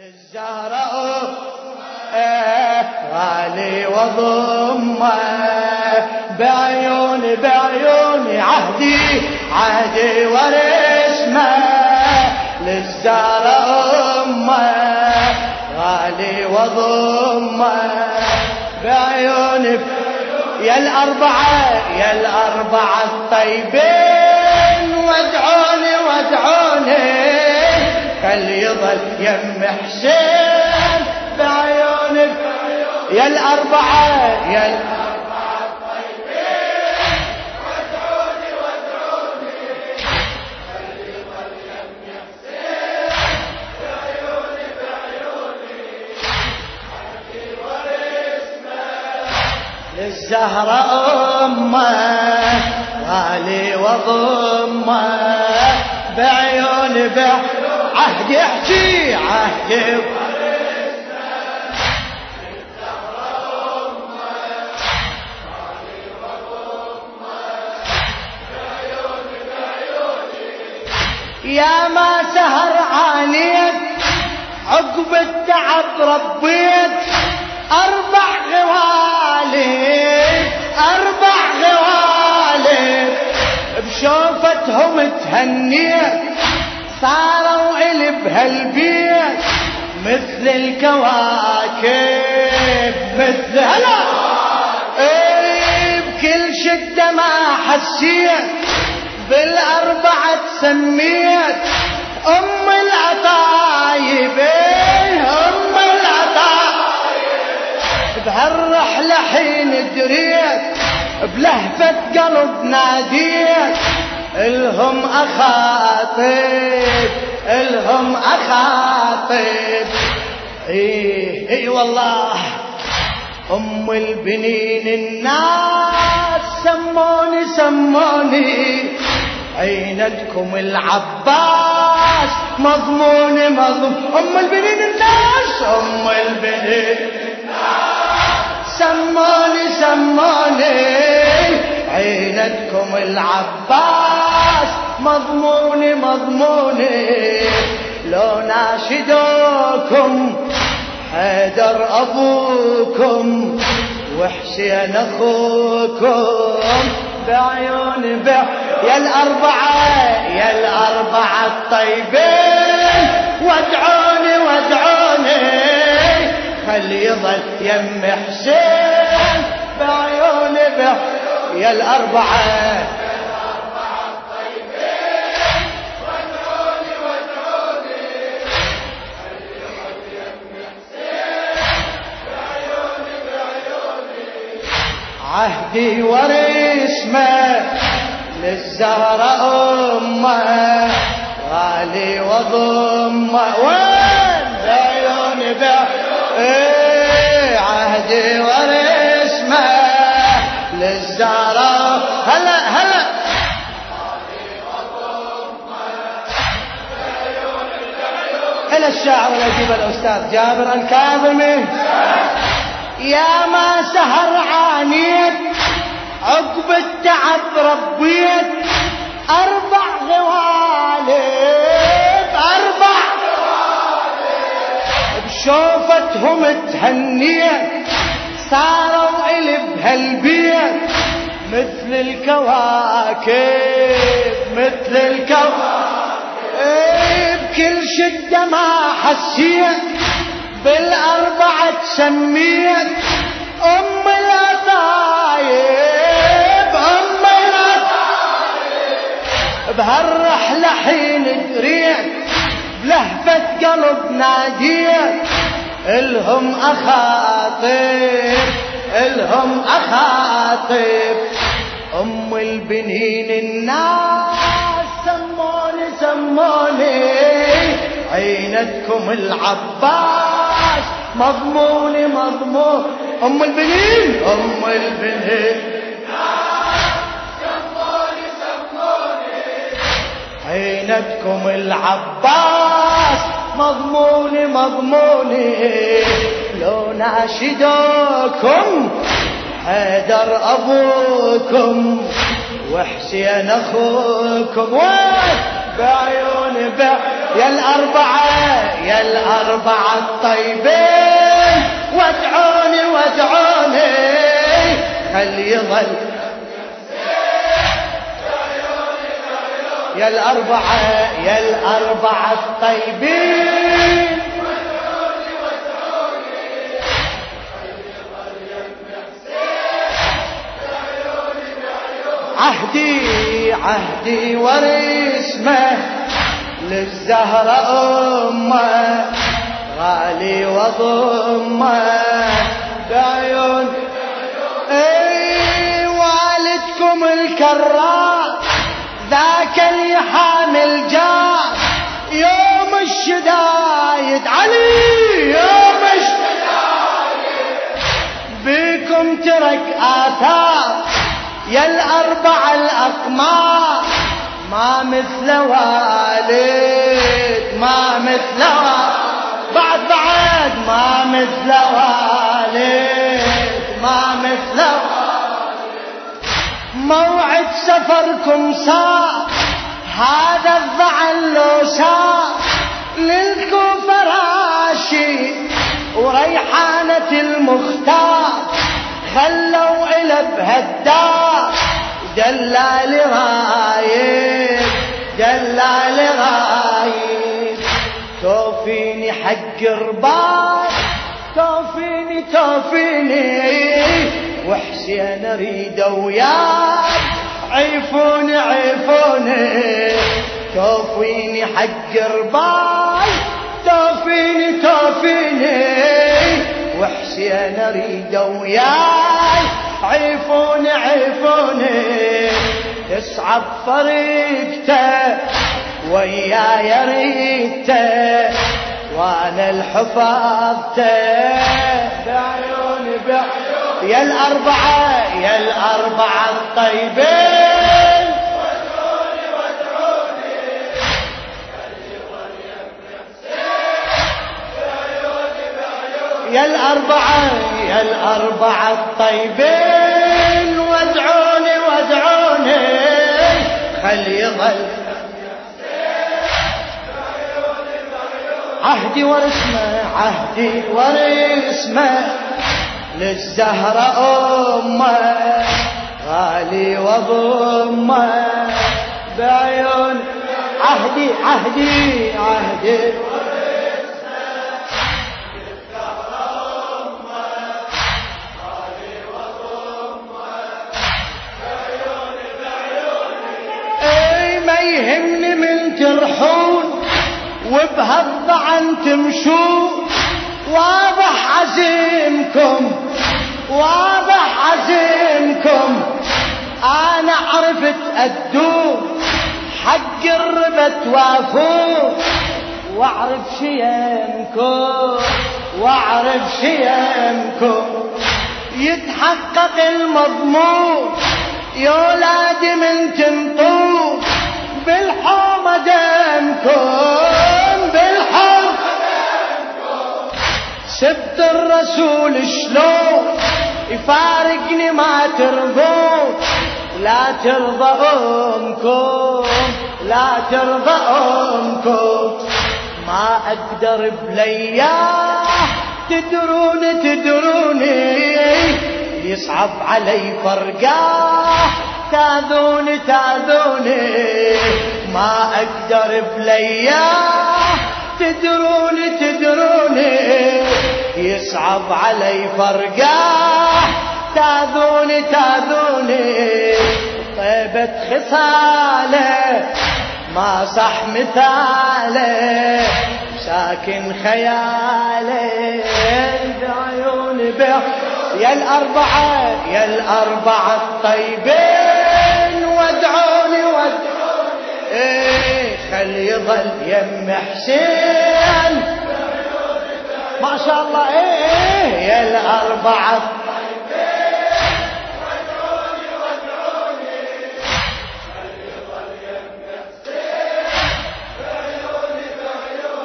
الزهراء غالي وضمة بعيوني بعيوني عهدي عهدي ورسمه للزهراء أمة غالي وضمة. بعيوني يا الأربعة يا الأربعة الطيبين. وادعوني وادعوني. خلي يظل يم حسين بعيونك. يا الأربعة يا الأربعة وادعوني وادعوني يظل يم حسين بعيوني بعيوني للزهرة أمة غالي وضمة بعيوني بعيوني عهدي احكي عهدي يا ما سهر عانيت عقب التعب ربيت. أربع غوالي أربع غوالي بشوفتهم تهنيت إلي بهالبيت مثل الكواكب مثل هلا! إيه بكل شدة ما حسيت بالأربعة سميت أم العطايب أم العطايب بهالرحلة حين دريت بلهفة قلب ناديت إلهم أخاطب. الهم أخاطب. إيه اي والله. أم البنين الناس سموني سموني. عينتكم العباس؟ مضموني مضمون. أم البنين الناس أم البنين سموني سموني. عينتكم العباس؟ مضموني مضموني لو ناشدوكم حيدر أبوكم وحسين أخوكم. بعيوني بع يا الأربعة يا الأربعة الطيبين. وادعوني وادعوني. خلي يظل يم حسين. بعيوني بعيوني يا الأربعة. عهدي ورسمة للزهرة أمة غالي وضمة. وين؟ بعيوني إيه عهدي ورسمة للزهراء. هلا هلا. إلى الشاعر الأجيب الأستاذ جابر الكاظمي. يا ما سهر عانيت عقب التعب ربيت. أربع غوالب أربع بشوفتهم تهنيت صاروا إلي بهالبيت. مثل الكواكب مثل الكواكب. بكل شدة ما حسيت. بالأربعة تسميت أم الأطايب أم الأطايب بهالرحلة حين دريت بلهفة قلب ناديت إلهم أخاطب إلهم أخاطب أم البنين الناس سموني سموني عينتكم العباس. مضموني مضمون. أم البنين أم البنين. عينتكم العباس مضموني مضموني لو ناشدوكم حيدر أبوكم. وحسين أخوكم. بعيوني بع يا الأربعة يا الأربعة الطيبين وادعوني وادعوني. خلي يظل. يا الأربعة يا الأربعة الطيبين. عهدي عهدي ورسمه للزهرة أمة غالي وضمه بعيون إي والدكم الكرار ذاك اللي حامل جار يوم الشدايد علي يوم الشدايد. بكم ترك آثار يا الأربع الأقمار. ما مثل والد ما مثل بعد بعد ما مثل والد ما مثل موعد سفركم صار هذا الضعن لو صار للكوفة راشي وريحانة المختار. خلوا إلى بهالدار دلال غايب دلال غايب. توفيني حق رباط توفيني توفيني. وحسين أريد وياك عيفوني عيفوني. توفيني حق رباط توفيني توفيني. وحسين اريد وياي. عيفوني عيفوني تصعب طريقته. وياي ريته وأنا الحفاظته. بعيوني بعيوني. يا الأربعة يا الأربعة الطيبين. يا الأربعة يا الأربعة الطيبين. وادعوني وادعوني. خل يظل. عهدي ورسمه عهدي ورسمه للزهرة أمة غالي وضمة بعيون. عهدي عهدي عهدي. يهمني من ترحون وبهالضعن تمشون واضح عزيمكم واضح عزيمكم. أنا عرفت ادوم حق الربا توافون واعرف شيمكم واعرف شيمكم. يتحقق المضمون يا من تنطون الرسول شلون يفارقني ما ترضون لا ترضى أمكم لا ترضى أمكم ما أقدر بلياه تدرون تدروني. يصعب علي فرقاه تاذوني تاذوني. ما أقدر بليا تدروني تدروني يصعب علي فرقه. تاذوني تاذوني. طيبة خصاله ما صح مثاله. ساكن خياله بعيوني بح يا الأربعة يا الأربعة الطيبين. وادعوني وادعوني إيه خلي يظل يم حسين. ما شاء الله. إيه إيه يا الأربعة.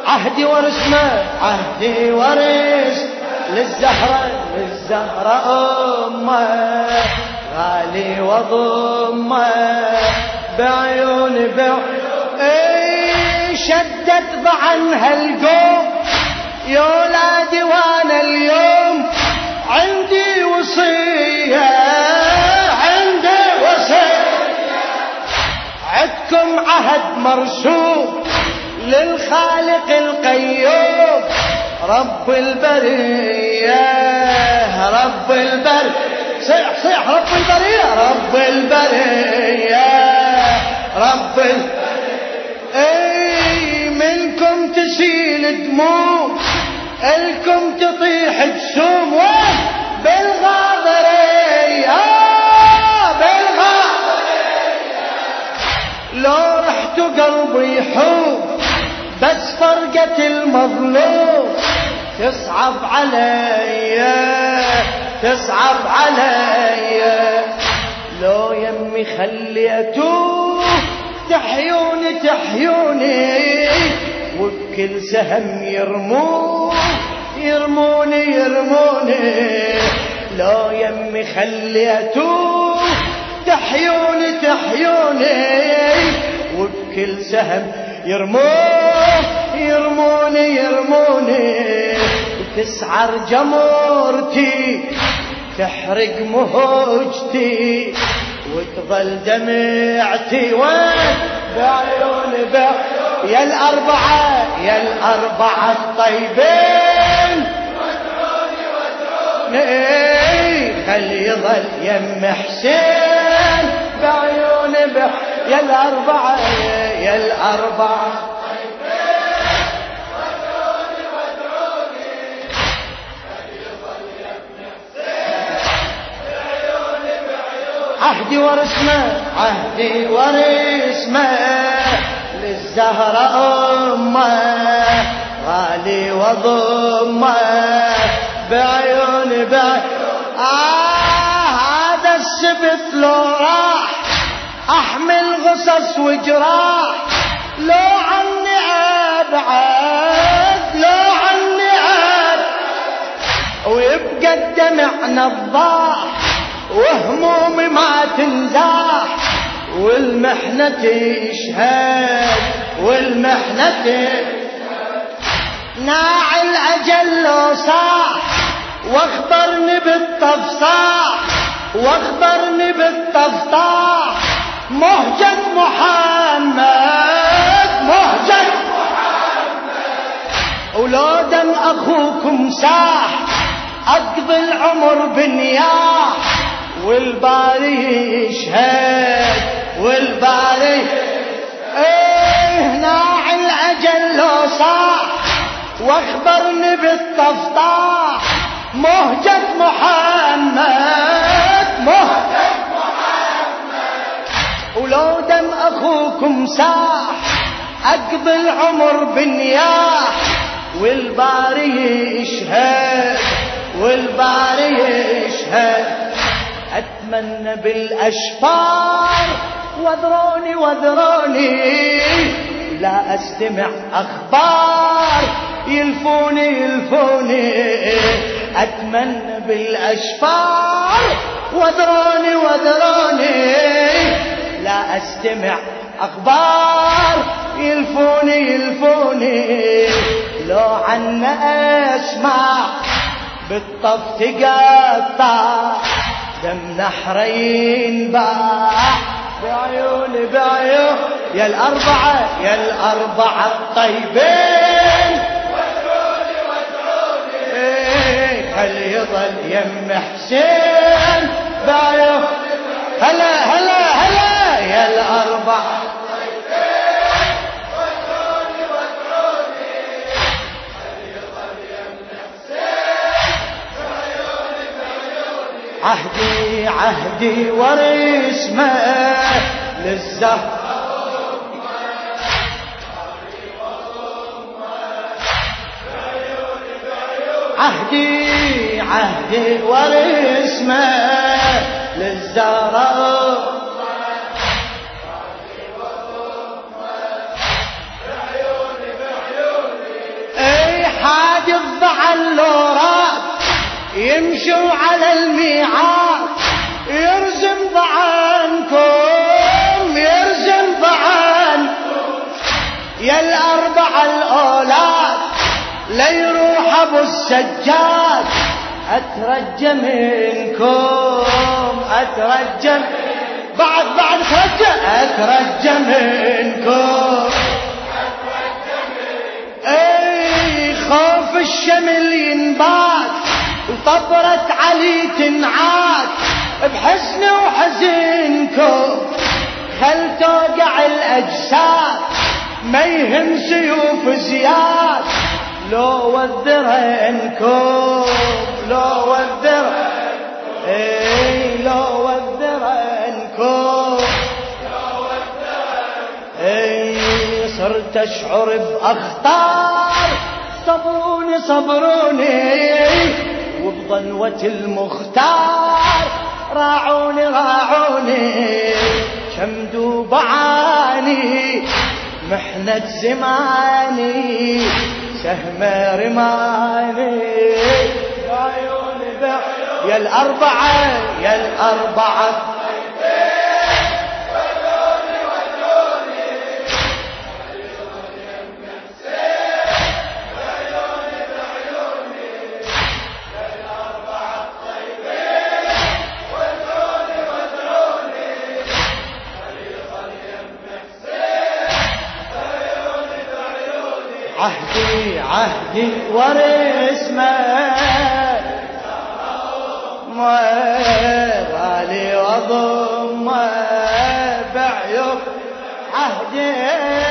عهدي ورسمه عهدي ورث للزهرة للزهرة أمه. غالي وضمه. بعيون بعيون اي انشدت ضعنها عهد مرسوم للخالق القيوم. رب البرية رب البر صيح صيح رب البرية رب البرية رب البرية إي منكم تسيل دموع إلكم تطيح بسوم. قلبي يحوم بس فرقة المظلوم تصعب علي تصعب علي. لو يمي خليتوه تحيوني تحيوني. وبكل سهم يرمون يرموني يرموني. لو يمي خليتوه تحيوني تحيوني. وبكل سهم. يرمون يرموني يرموني. وتسعر جمورتي تحرق مهوجتي. وتظل دمعتي. وين؟ بعيوني بعيوني. يا الأربعة يا الأربعة الطيبين. وادعوني خلي يظل يم حسين. بعيوني بعيوني. يا الأربعة يا الأربعة. عهدي ورسمه عهدي ورسمه للزهرة أمه غالي وضمه بعيوني بعيوني آه هذا السبت لو راح أحمل غصص وجراح. لو عني ابعد لو عني ابعد ويبقى الدمع نضاح وهمومي ما تنزاح. والمحنة تشهد والمحنة ناعي الأجل لو صاح واخبرني بالتفصاح واخبرني بالتفطاح مهجة محمد مهجة أولادا أخوكم ساح أقضي العمر بنياح. والباري يشهد والباري إيه ناعي الأجل لو صاح وأخبرني بالتفطاح مهجة محمد مهجة ولو دم أخوكم ساح أقضي العمر بنياح والباري يشهد والباري يشهد. أتمنى بالأشفار وذروني وذروني. لا أستمع أخبار يلفوني يلفوني. أتمنى بالأشفار وذروني وذروني. لا أستمع. أخبار. يلفوني يلفوني. لو عنا أسمع. بالطف تقطع. دم نحرين باع بعيوني بعيون. يا الأربعة يا الأربعة الطيبين. وادعوني إيه خلي يظل يم حسين؟ بعيون. هلا هلا. الأربعة عهدي عهدي ورسمه للزهر. عهدي عهدي ورسمه للزهراء يمشوا على الميعاد يرزم ضعنكم يرزم ضعنكم يا الأرض ليروح أبو السجاد. أترجى منكم أترجى بعد بعد اترجى أترجى منكم. أي خوف الشمل ينبات. وطبرة علي تنعاد بحزن وحزنكم. خل توقع الأجساد ما يهم سيوف زياد. لو وذرنكم لو وذر اي لو وذرنكم اي صرت أشعر بأخطار. صبروني صبروني. وبضنوة المختار. راعوني راعوني. كم دوبعاني. محنة زماني. سهم رماني. يا الأربعة يا الأربعة. عهدي ورسمة. غالي وضمه بعيوب عهدي